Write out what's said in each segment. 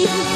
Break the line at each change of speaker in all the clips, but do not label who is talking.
Shema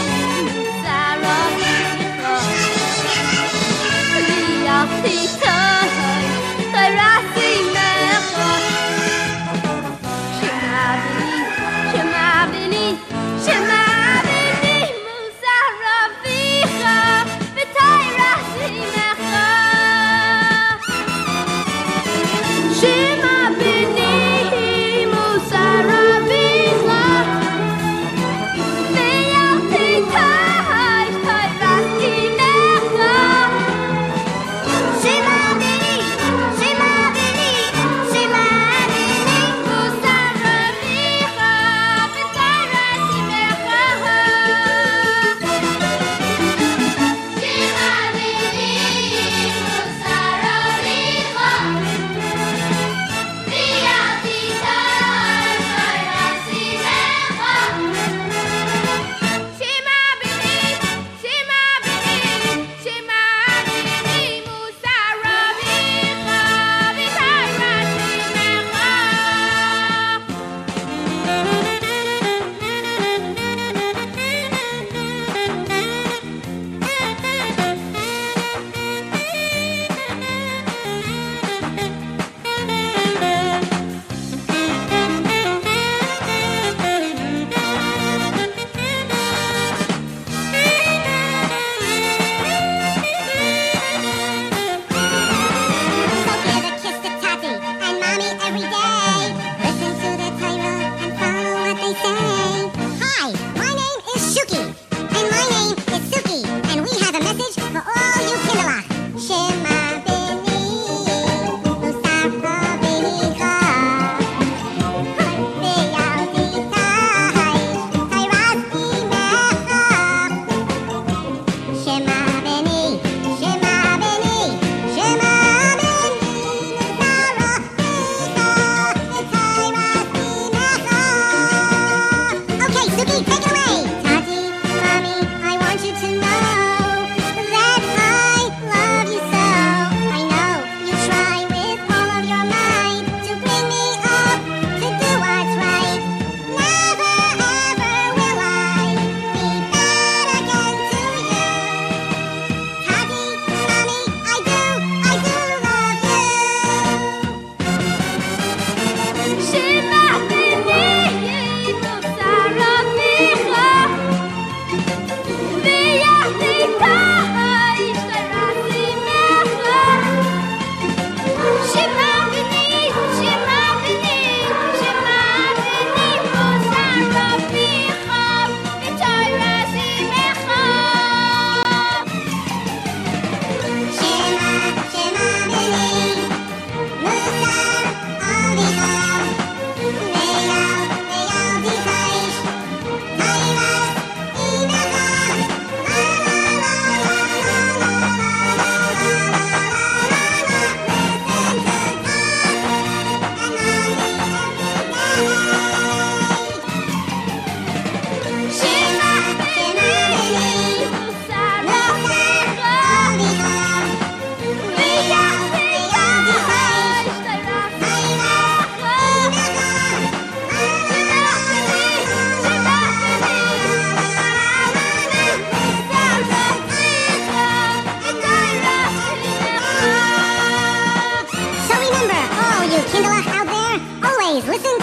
Please listen